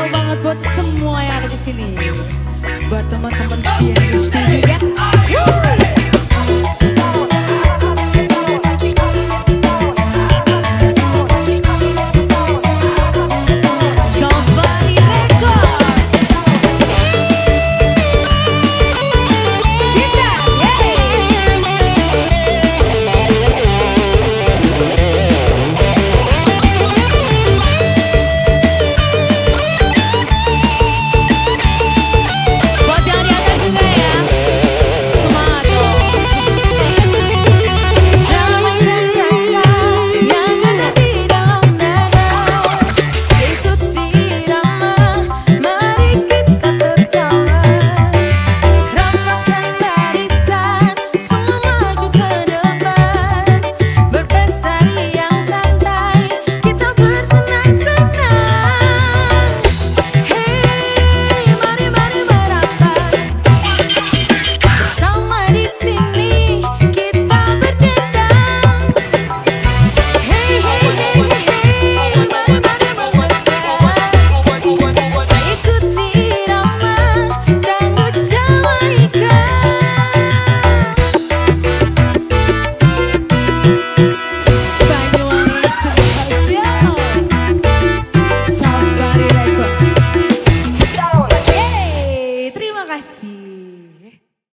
Spesial banget buat semua yang ada di sini. Buat teman-teman yang setuju ya.